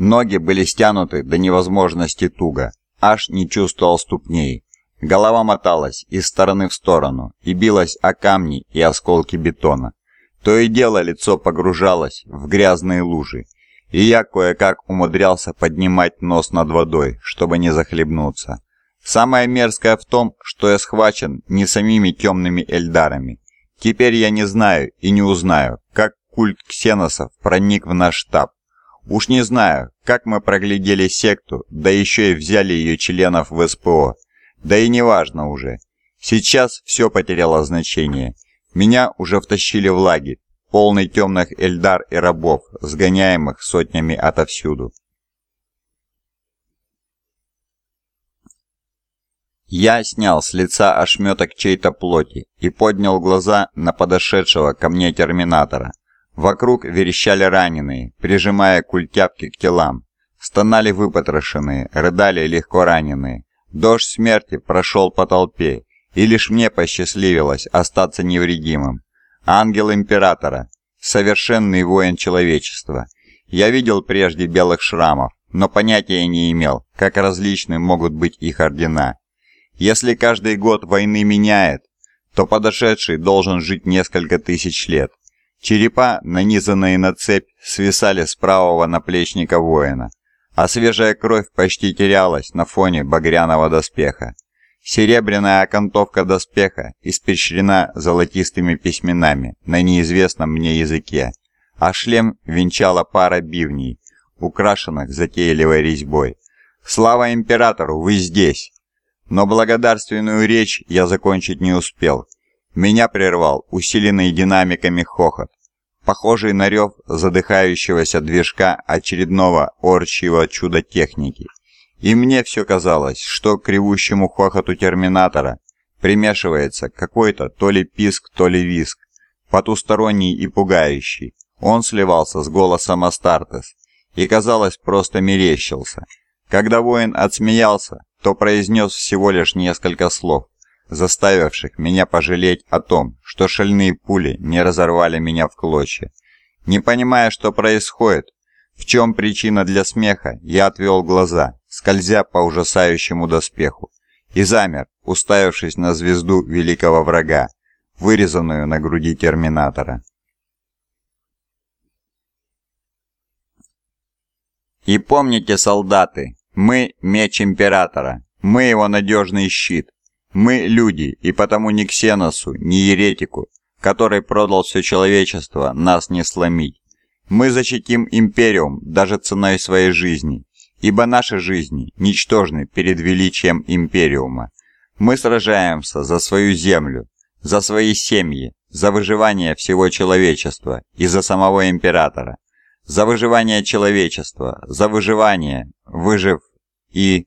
Ноги были стянуты до невозможности туго, аж не чувствовал ступней. Голова моталась из стороны в сторону и билась о камни и осколки бетона. То и дело лицо погружалось в грязные лужи, и я кое-как умудрялся поднимать нос над водой, чтобы не захлебнуться. Самое мерзкое в том, что я схвачен не самими темными эльдарами. Теперь я не знаю и не узнаю, как культ ксеносов проник в наш штаб. Уж не знаю, как мы проглядели секту, да еще и взяли ее членов в СПО. Да и не важно уже. Сейчас все потеряло значение. Меня уже втащили в лагерь, полный темных эльдар и рабов, сгоняемых сотнями отовсюду. Я снял с лица ошметок чьей-то плоти и поднял глаза на подошедшего ко мне терминатора. Вокруг верещали раненые, прижимая культяпки к телам. Стонали выпотрошенные, рыдали легко раненые. Дождь смерти прошел по толпе, и лишь мне посчастливилось остаться невредимым. Ангел Императора, совершенный воин человечества. Я видел прежде белых шрамов, но понятия не имел, как различны могут быть их ордена. Если каждый год войны меняет, то подошедший должен жить несколько тысяч лет. Черепа, нанизанные на цепь, свисали с правого наплечника воина, а свежая кровь почти терялась на фоне багряного доспеха. Серебряная окантовка доспеха испещрена золотистыми письменами на неизвестном мне языке, а шлем венчала пара бивней, украшенных затейливой резьбой. «Слава императору, вы здесь!» Но благодарственную речь я закончить не успел. Меня прервал усиленный динамиками хохот, похожий на рев задыхающегося движка очередного орчьего чуда техники. И мне все казалось, что к ревущему хохоту терминатора примешивается какой-то то ли писк, то ли виск, потусторонний и пугающий. Он сливался с голосом Астартес и, казалось, просто мерещился. Когда воин отсмеялся, то произнес всего лишь несколько слов, заставивших меня пожалеть о том, что шальные пули не разорвали меня в клочья. Не понимая, что происходит, в чем причина для смеха, я отвел глаза, скользя по ужасающему доспеху, и замер, уставившись на звезду великого врага, вырезанную на груди Терминатора. И помните, солдаты, мы – меч Императора, мы его надежный щит. Мы – люди, и потому ни Ксеносу, ни Еретику, который продал все человечество, нас не сломить. Мы защитим Империум даже ценой своей жизни, ибо наши жизни ничтожны перед величием Империума. Мы сражаемся за свою землю, за свои семьи, за выживание всего человечества и за самого Императора за выживание человечества, за выживание, выжив и...